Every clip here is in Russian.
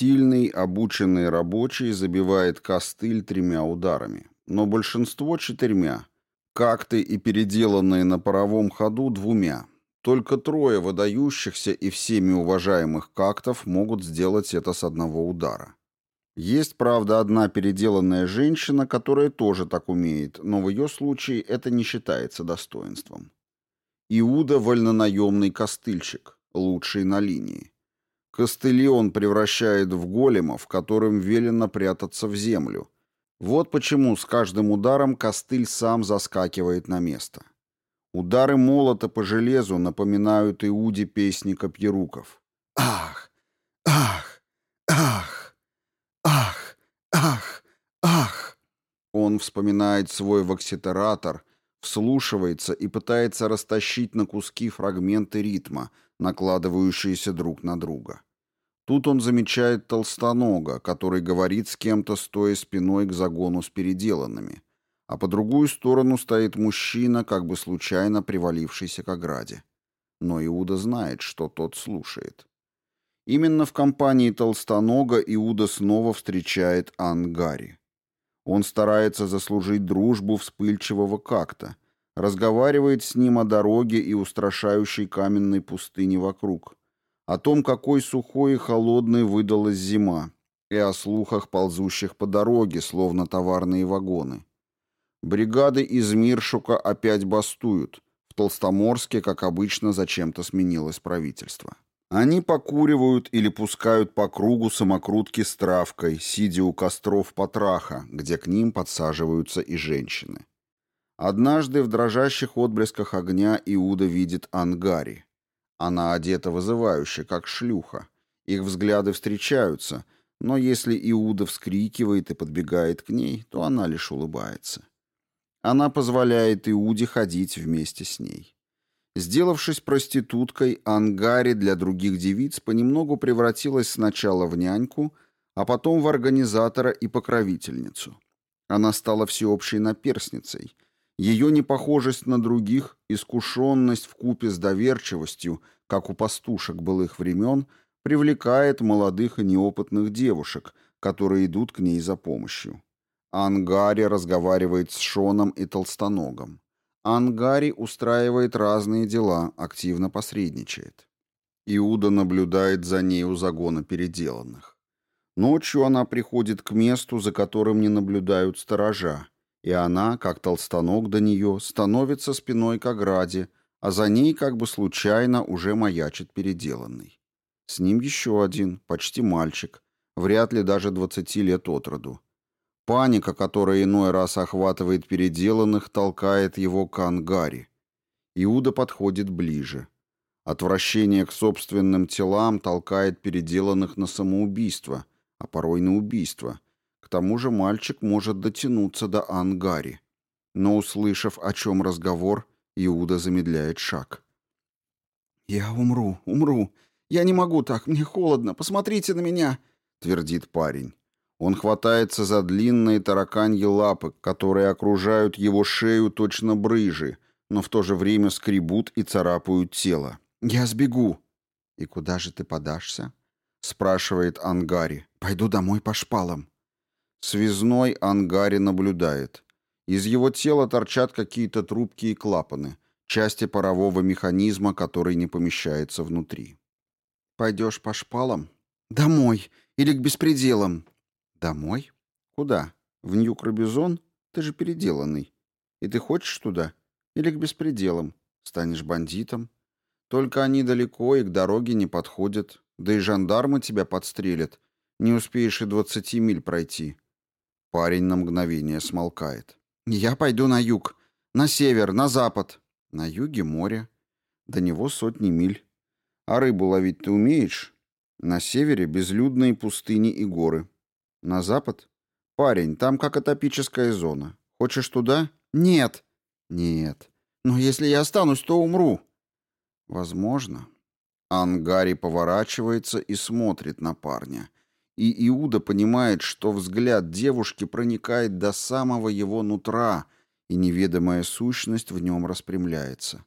Сильный, обученный рабочий забивает костыль тремя ударами, но большинство четырьмя. Какты и переделанные на паровом ходу двумя. Только трое выдающихся и всеми уважаемых кактов могут сделать это с одного удара. Есть, правда, одна переделанная женщина, которая тоже так умеет, но в ее случае это не считается достоинством. Иуда – вольнонаемный костыльщик, лучший на линии. Костыли он превращает в големов, которым велено прятаться в землю. Вот почему с каждым ударом костыль сам заскакивает на место. Удары молота по железу напоминают Иуде песни копьеруков. «Ах! Ах! Ах! Ах! Ах! Ах!» Он вспоминает свой вокситератор, вслушивается и пытается растащить на куски фрагменты ритма, накладывающиеся друг на друга. Тут он замечает толстонога, который говорит с кем-то, стоя спиной к загону с переделанными, а по другую сторону стоит мужчина, как бы случайно привалившийся к ограде. Но Иуда знает, что тот слушает. Именно в компании толстонога Иуда снова встречает Ангари. Он старается заслужить дружбу вспыльчивого как-то, разговаривает с ним о дороге и устрашающей каменной пустыне вокруг, о том, какой сухой и холодной выдалась зима, и о слухах, ползущих по дороге, словно товарные вагоны. Бригады из Миршука опять бастуют. В Толстоморске, как обычно, зачем-то сменилось правительство. Они покуривают или пускают по кругу самокрутки с травкой, сидя у костров потраха, где к ним подсаживаются и женщины. Однажды в дрожащих отблесках огня Иуда видит Ангари. Она одета вызывающе, как шлюха. Их взгляды встречаются, но если Иуда вскрикивает и подбегает к ней, то она лишь улыбается. Она позволяет Иуде ходить вместе с ней. Сделавшись проституткой, Ангари для других девиц понемногу превратилась сначала в няньку, а потом в организатора и покровительницу. Она стала всеобщей наперсницей – ее непохожесть на других, искушенность в купе с доверчивостью, как у пастушек былых времен, привлекает молодых и неопытных девушек, которые идут к ней за помощью. Ангари разговаривает с Шоном и Толстоногом. Ангари устраивает разные дела, активно посредничает. Иуда наблюдает за ней у загона переделанных. Ночью она приходит к месту, за которым не наблюдают сторожа, и она, как толстанок до нее, становится спиной к ограде, а за ней как бы случайно уже маячит переделанный. С ним еще один, почти мальчик, вряд ли даже двадцати лет от роду. Паника, которая иной раз охватывает переделанных, толкает его к ангаре. Иуда подходит ближе. Отвращение к собственным телам толкает переделанных на самоубийство, а порой на убийство – тому же мальчик может дотянуться до Ангари. Но, услышав, о чем разговор, Иуда замедляет шаг. «Я умру, умру. Я не могу так, мне холодно. Посмотрите на меня!» — твердит парень. Он хватается за длинные тараканьи лапы, которые окружают его шею точно брыжи, но в то же время скребут и царапают тело. «Я сбегу!» «И куда же ты подашься?» — спрашивает Ангари. «Пойду домой по шпалам». Связной ангаре наблюдает. Из его тела торчат какие-то трубки и клапаны, части парового механизма, который не помещается внутри. «Пойдешь по шпалам?» «Домой. Или к беспределам». «Домой? Куда? В Нью-Крабизон? Ты же переделанный. И ты хочешь туда? Или к беспределам? Станешь бандитом? Только они далеко и к дороге не подходят. Да и жандармы тебя подстрелят. Не успеешь и двадцати миль пройти. Парень на мгновение смолкает. «Я пойду на юг. На север, на запад. На юге море. До него сотни миль. А рыбу ловить ты умеешь? На севере безлюдные пустыни и горы. На запад? Парень, там как атопическая зона. Хочешь туда? Нет. Нет. Но если я останусь, то умру. Возможно. Ангари поворачивается и смотрит на парня и Иуда понимает, что взгляд девушки проникает до самого его нутра, и неведомая сущность в нем распрямляется.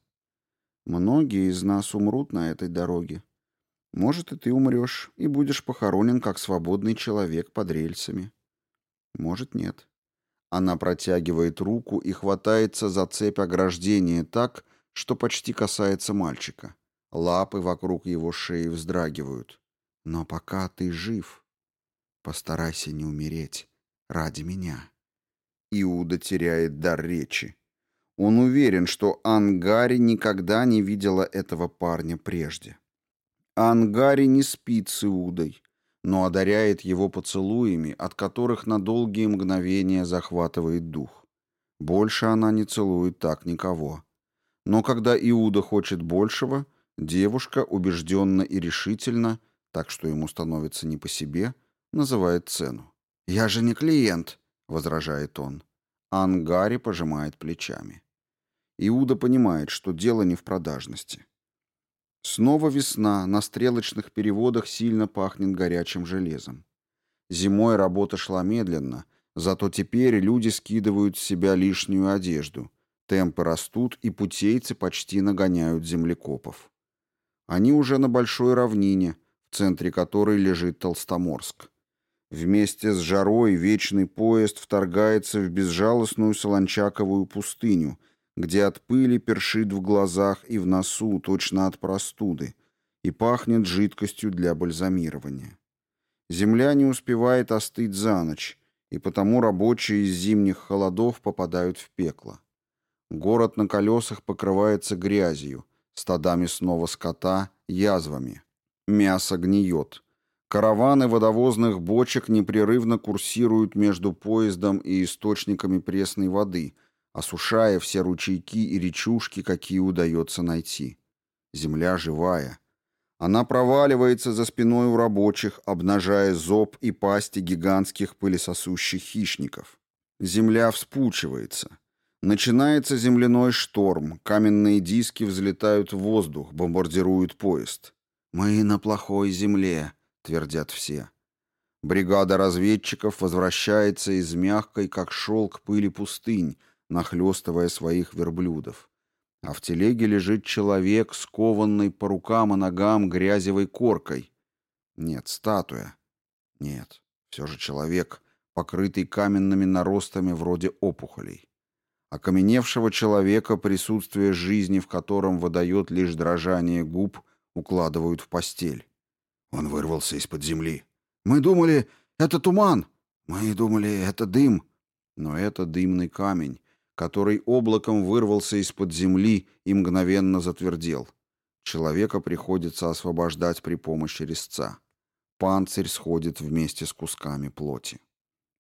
Многие из нас умрут на этой дороге. Может, и ты умрешь, и будешь похоронен как свободный человек под рельсами. Может, нет. Она протягивает руку и хватается за цепь ограждения так, что почти касается мальчика. Лапы вокруг его шеи вздрагивают. Но пока ты жив, постарайся не умереть ради меня. Иуда теряет дар речи. Он уверен, что Ангари никогда не видела этого парня прежде. Ангари не спит с Иудой, но одаряет его поцелуями, от которых на долгие мгновения захватывает дух. Больше она не целует так никого. Но когда Иуда хочет большего, девушка убежденно и решительно, так что ему становится не по себе, называет цену. «Я же не клиент», — возражает он. Ангари пожимает плечами. Иуда понимает, что дело не в продажности. Снова весна, на стрелочных переводах сильно пахнет горячим железом. Зимой работа шла медленно, зато теперь люди скидывают с себя лишнюю одежду. Темпы растут, и путейцы почти нагоняют землекопов. Они уже на большой равнине, в центре которой лежит Толстоморск. Вместе с жарой вечный поезд вторгается в безжалостную Солончаковую пустыню – где от пыли першит в глазах и в носу, точно от простуды, и пахнет жидкостью для бальзамирования. Земля не успевает остыть за ночь, и потому рабочие из зимних холодов попадают в пекло. Город на колесах покрывается грязью, стадами снова скота, язвами. Мясо гниет. Караваны водовозных бочек непрерывно курсируют между поездом и источниками пресной воды, осушая все ручейки и речушки, какие удается найти. Земля живая. Она проваливается за спиной у рабочих, обнажая зоб и пасти гигантских пылесосущих хищников. Земля вспучивается. Начинается земляной шторм, каменные диски взлетают в воздух, бомбардируют поезд. «Мы на плохой земле», — твердят все. Бригада разведчиков возвращается из мягкой, как шелк пыли пустынь, нахлестывая своих верблюдов. А в телеге лежит человек, скованный по рукам и ногам грязевой коркой. Нет, статуя. Нет, все же человек, покрытый каменными наростами вроде опухолей. Окаменевшего человека, присутствие жизни в котором выдает лишь дрожание губ, укладывают в постель. Он вырвался из-под земли. «Мы думали, это туман! Мы думали, это дым!» Но это дымный камень, который облаком вырвался из-под земли и мгновенно затвердел. Человека приходится освобождать при помощи резца. Панцирь сходит вместе с кусками плоти.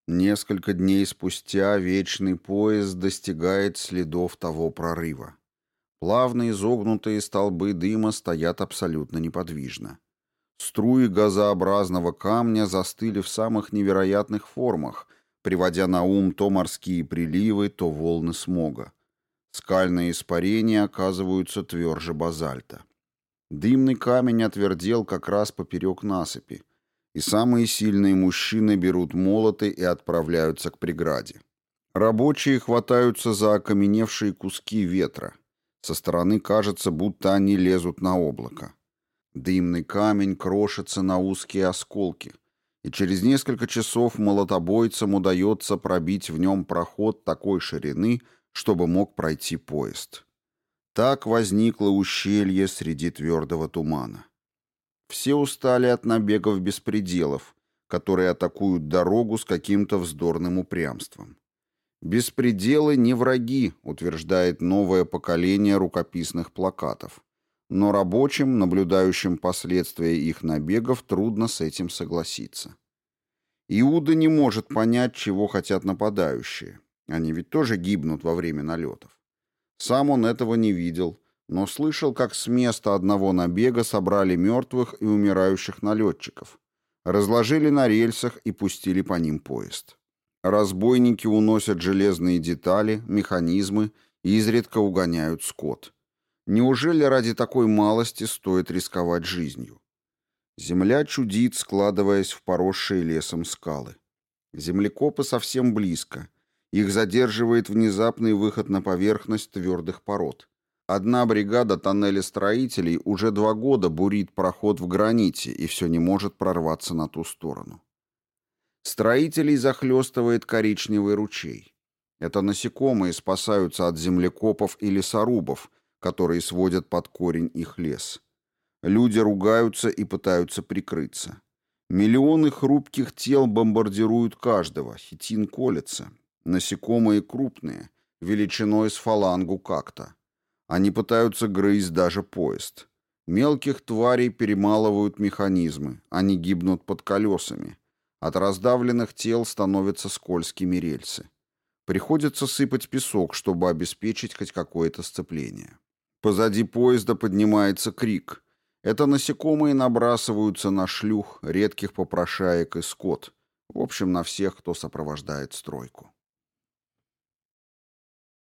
Несколько дней спустя вечный поезд достигает следов того прорыва. Плавно изогнутые столбы дыма стоят абсолютно неподвижно. Струи газообразного камня застыли в самых невероятных формах, приводя на ум то морские приливы, то волны смога. Скальные испарения оказываются тверже базальта. Дымный камень отвердел как раз поперек насыпи, и самые сильные мужчины берут молоты и отправляются к преграде. Рабочие хватаются за окаменевшие куски ветра. Со стороны кажется, будто они лезут на облако. Дымный камень крошится на узкие осколки — и через несколько часов молотобойцам удается пробить в нем проход такой ширины, чтобы мог пройти поезд. Так возникло ущелье среди твердого тумана. Все устали от набегов беспределов, которые атакуют дорогу с каким-то вздорным упрямством. «Беспределы не враги», утверждает новое поколение рукописных плакатов. Но рабочим, наблюдающим последствия их набегов, трудно с этим согласиться. Иуда не может понять, чего хотят нападающие. Они ведь тоже гибнут во время налетов. Сам он этого не видел, но слышал, как с места одного набега собрали мертвых и умирающих налетчиков, разложили на рельсах и пустили по ним поезд. Разбойники уносят железные детали, механизмы и изредка угоняют скот. Неужели ради такой малости стоит рисковать жизнью? Земля чудит, складываясь в поросшие лесом скалы. Землекопы совсем близко. Их задерживает внезапный выход на поверхность твердых пород. Одна бригада тоннелестроителей уже два года бурит проход в граните и все не может прорваться на ту сторону. Строителей захлестывает коричневый ручей. Это насекомые спасаются от землекопов и лесорубов, которые сводят под корень их лес. Люди ругаются и пытаются прикрыться. Миллионы хрупких тел бомбардируют каждого, хитин колется. Насекомые крупные, величиной с фалангу как-то. Они пытаются грызть даже поезд. Мелких тварей перемалывают механизмы, они гибнут под колесами. От раздавленных тел становятся скользкими рельсы. Приходится сыпать песок, чтобы обеспечить хоть какое-то сцепление. Позади поезда поднимается крик. Это насекомые набрасываются на шлюх, редких попрошаек и скот. В общем, на всех, кто сопровождает стройку.